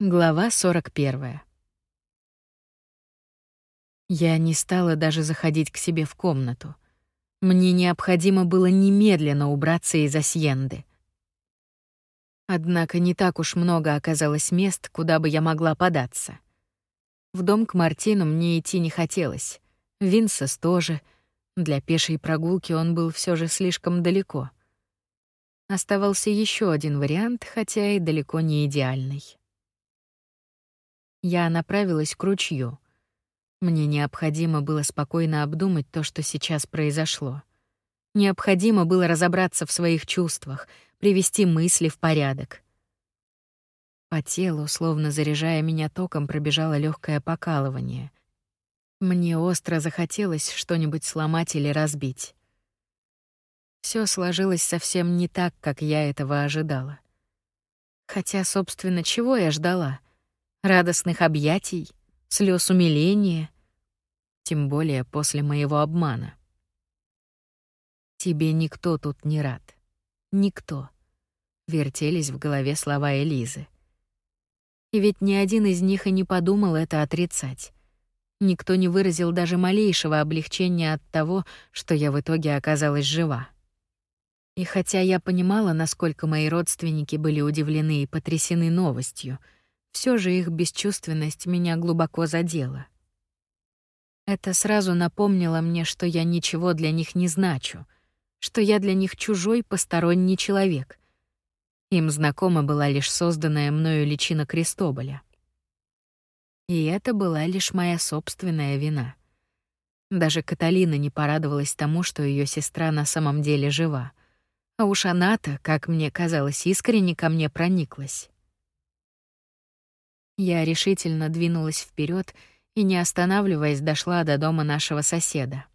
Глава 41. Я не стала даже заходить к себе в комнату. Мне необходимо было немедленно убраться из Асьенды. Однако не так уж много оказалось мест, куда бы я могла податься. В дом к Мартину мне идти не хотелось. Винсес тоже. Для пешей прогулки он был все же слишком далеко. Оставался еще один вариант, хотя и далеко не идеальный я направилась к ручью. Мне необходимо было спокойно обдумать то, что сейчас произошло. Необходимо было разобраться в своих чувствах, привести мысли в порядок. По телу, словно заряжая меня током, пробежало легкое покалывание. Мне остро захотелось что-нибудь сломать или разбить. Все сложилось совсем не так, как я этого ожидала. Хотя, собственно, чего я ждала? Радостных объятий, слез умиления, тем более после моего обмана. Тебе никто тут не рад. Никто. Вертелись в голове слова Элизы. И ведь ни один из них и не подумал это отрицать. Никто не выразил даже малейшего облегчения от того, что я в итоге оказалась жива. И хотя я понимала, насколько мои родственники были удивлены и потрясены новостью — все же их бесчувственность меня глубоко задела. Это сразу напомнило мне, что я ничего для них не значу, что я для них чужой посторонний человек. Им знакома была лишь созданная мною личина Крестоболя. И это была лишь моя собственная вина. Даже Каталина не порадовалась тому, что ее сестра на самом деле жива. А уж она-то, как мне казалось, искренне ко мне прониклась. Я решительно двинулась вперед и, не останавливаясь, дошла до дома нашего соседа.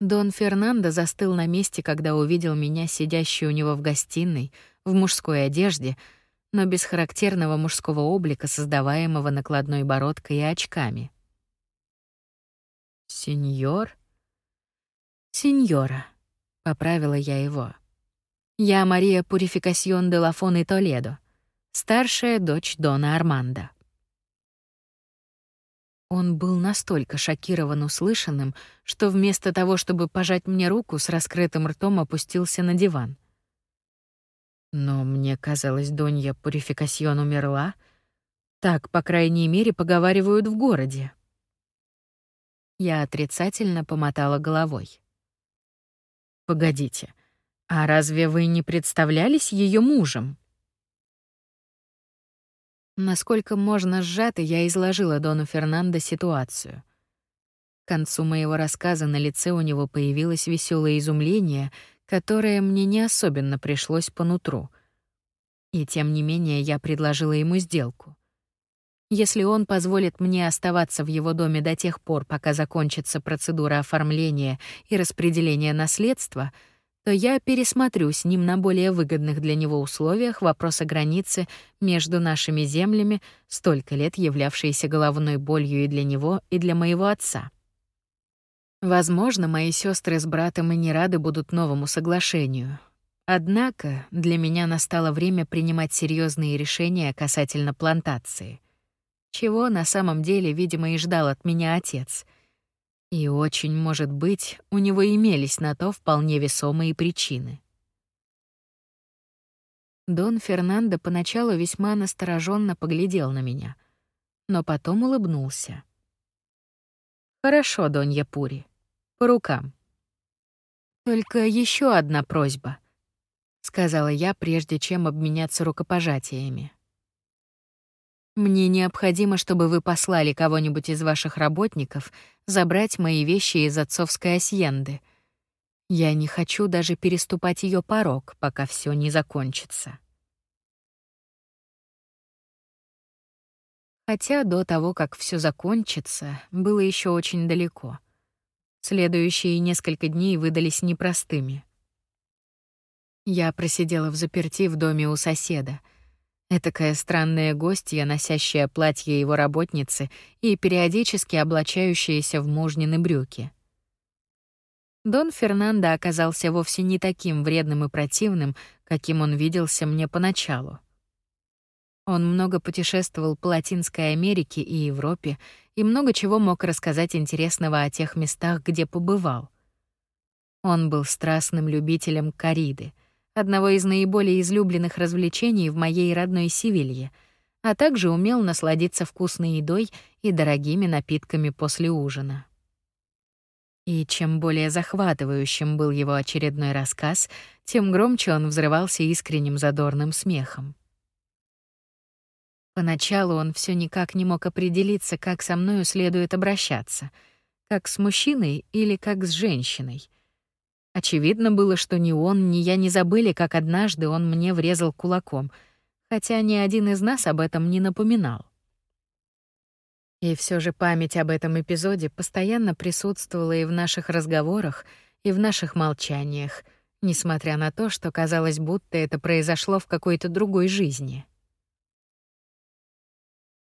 Дон Фернандо застыл на месте, когда увидел меня сидящей у него в гостиной, в мужской одежде, но без характерного мужского облика, создаваемого накладной бородкой и очками. «Сеньор?» «Сеньора», — поправила я его. «Я Мария Пурификасьон де Лафон и Толедо старшая дочь Дона Армандо. Он был настолько шокирован услышанным, что вместо того, чтобы пожать мне руку, с раскрытым ртом опустился на диван. Но мне казалось, Донья Пурификасьон умерла. Так, по крайней мере, поговаривают в городе. Я отрицательно помотала головой. Погодите, а разве вы не представлялись ее мужем? Насколько можно сжато я изложила Дону Фернандо ситуацию. К концу моего рассказа на лице у него появилось веселое изумление, которое мне не особенно пришлось по нутру. И тем не менее я предложила ему сделку. Если он позволит мне оставаться в его доме до тех пор, пока закончится процедура оформления и распределения наследства — то я пересмотрю с ним на более выгодных для него условиях вопрос о границе между нашими землями, столько лет являвшейся головной болью и для него, и для моего отца. Возможно, мои сестры с братом и не рады будут новому соглашению. Однако для меня настало время принимать серьезные решения касательно плантации. Чего на самом деле, видимо, и ждал от меня отец — и очень, может быть, у него имелись на то вполне весомые причины. Дон Фернандо поначалу весьма настороженно поглядел на меня, но потом улыбнулся. «Хорошо, Донья Пури, по рукам. Только еще одна просьба», — сказала я, прежде чем обменяться рукопожатиями. Мне необходимо, чтобы вы послали кого-нибудь из ваших работников забрать мои вещи из отцовской асьенды. Я не хочу даже переступать ее порог, пока все не закончится. Хотя до того, как все закончится, было еще очень далеко. Следующие несколько дней выдались непростыми. Я просидела в заперти в доме у соседа — Этакая странная гостья, носящая платье его работницы и периодически облачающаяся в мужнины брюки. Дон Фернандо оказался вовсе не таким вредным и противным, каким он виделся мне поначалу. Он много путешествовал по Латинской Америке и Европе и много чего мог рассказать интересного о тех местах, где побывал. Он был страстным любителем кориды, одного из наиболее излюбленных развлечений в моей родной Севилье, а также умел насладиться вкусной едой и дорогими напитками после ужина. И чем более захватывающим был его очередной рассказ, тем громче он взрывался искренним задорным смехом. Поначалу он все никак не мог определиться, как со мною следует обращаться, как с мужчиной или как с женщиной. Очевидно было, что ни он, ни я не забыли, как однажды он мне врезал кулаком, хотя ни один из нас об этом не напоминал. И все же память об этом эпизоде постоянно присутствовала и в наших разговорах, и в наших молчаниях, несмотря на то, что казалось, будто это произошло в какой-то другой жизни.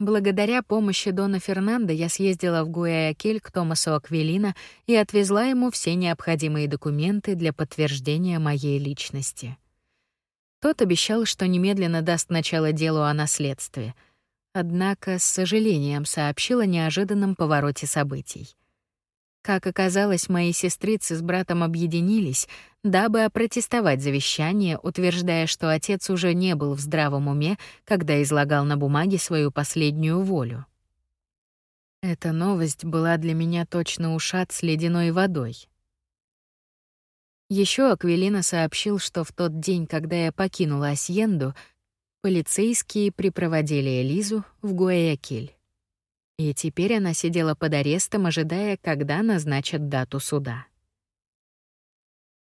Благодаря помощи Дона Фернандо я съездила в Гуаякиль к Томасу Аквилина и отвезла ему все необходимые документы для подтверждения моей личности. Тот обещал, что немедленно даст начало делу о наследстве. Однако с сожалением сообщил о неожиданном повороте событий. Как оказалось, мои сестрицы с братом объединились, дабы опротестовать завещание, утверждая, что отец уже не был в здравом уме, когда излагал на бумаге свою последнюю волю. Эта новость была для меня точно ушат с ледяной водой. Еще Аквилина сообщил, что в тот день, когда я покинула Асьенду, полицейские припроводили Элизу в Гуаякиль. И теперь она сидела под арестом, ожидая, когда назначат дату суда.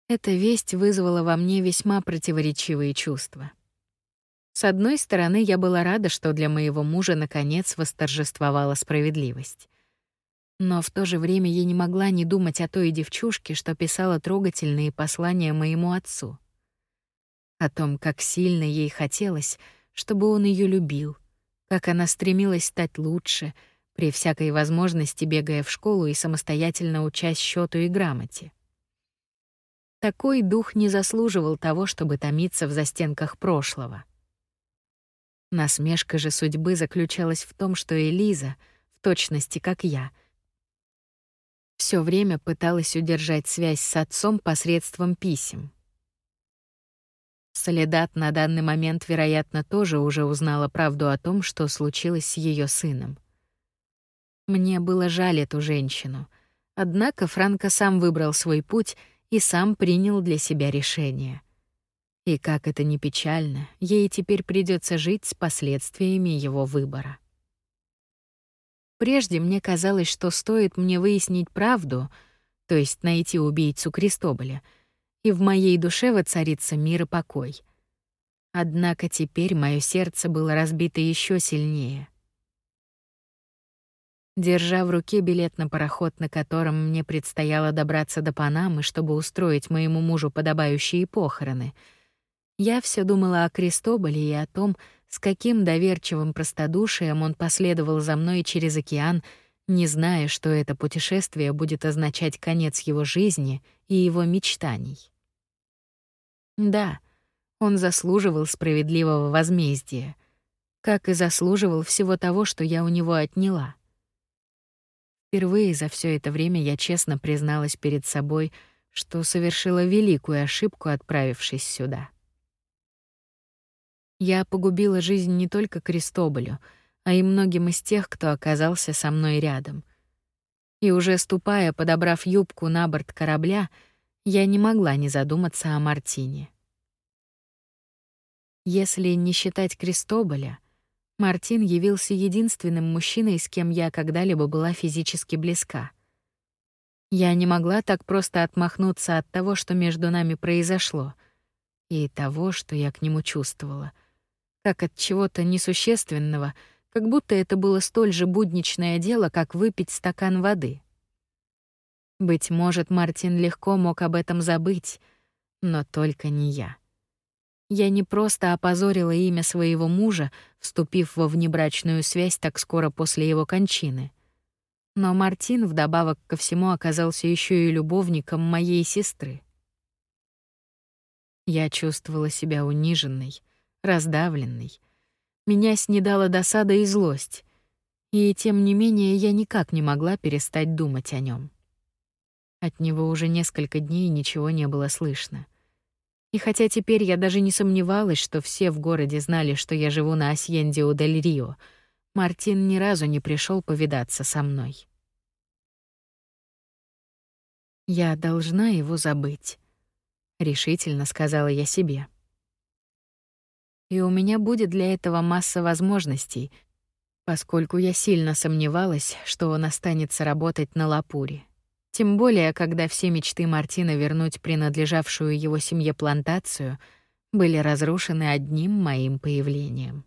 Эта весть вызвала во мне весьма противоречивые чувства. С одной стороны, я была рада, что для моего мужа наконец восторжествовала справедливость. Но в то же время я не могла не думать о той девчушке, что писала трогательные послания моему отцу. О том, как сильно ей хотелось, чтобы он ее любил, как она стремилась стать лучше — при всякой возможности бегая в школу и самостоятельно учась счету и грамоте. Такой дух не заслуживал того, чтобы томиться в застенках прошлого. Насмешка же судьбы заключалась в том, что Элиза, в точности как я, все время пыталась удержать связь с отцом посредством писем. Солидат на данный момент, вероятно, тоже уже узнала правду о том, что случилось с ее сыном — мне было жаль эту женщину. Однако Франко сам выбрал свой путь и сам принял для себя решение. И как это ни печально, ей теперь придется жить с последствиями его выбора. Прежде мне казалось, что стоит мне выяснить правду, то есть найти убийцу Крестоболя, и в моей душе воцарится мир и покой. Однако теперь мое сердце было разбито еще сильнее. Держа в руке билет на пароход, на котором мне предстояло добраться до Панамы, чтобы устроить моему мужу подобающие похороны, я все думала о Крестоболе и о том, с каким доверчивым простодушием он последовал за мной через океан, не зная, что это путешествие будет означать конец его жизни и его мечтаний. Да, он заслуживал справедливого возмездия, как и заслуживал всего того, что я у него отняла. Впервые за все это время я честно призналась перед собой, что совершила великую ошибку, отправившись сюда. Я погубила жизнь не только Крестоболю, а и многим из тех, кто оказался со мной рядом. И уже ступая, подобрав юбку на борт корабля, я не могла не задуматься о Мартине. Если не считать Крестоболя — Мартин явился единственным мужчиной, с кем я когда-либо была физически близка. Я не могла так просто отмахнуться от того, что между нами произошло, и того, что я к нему чувствовала, как от чего-то несущественного, как будто это было столь же будничное дело, как выпить стакан воды. Быть может, Мартин легко мог об этом забыть, но только не я. Я не просто опозорила имя своего мужа, вступив во внебрачную связь так скоро после его кончины. Но Мартин вдобавок ко всему оказался еще и любовником моей сестры. Я чувствовала себя униженной, раздавленной. Меня снедала досада и злость. И тем не менее я никак не могла перестать думать о нем. От него уже несколько дней ничего не было слышно. И хотя теперь я даже не сомневалась, что все в городе знали, что я живу на Асьендио дель Рио, Мартин ни разу не пришел повидаться со мной. Я должна его забыть, решительно сказала я себе. И у меня будет для этого масса возможностей, поскольку я сильно сомневалась, что он останется работать на Лапуре. Тем более, когда все мечты Мартина вернуть принадлежавшую его семье плантацию были разрушены одним моим появлением.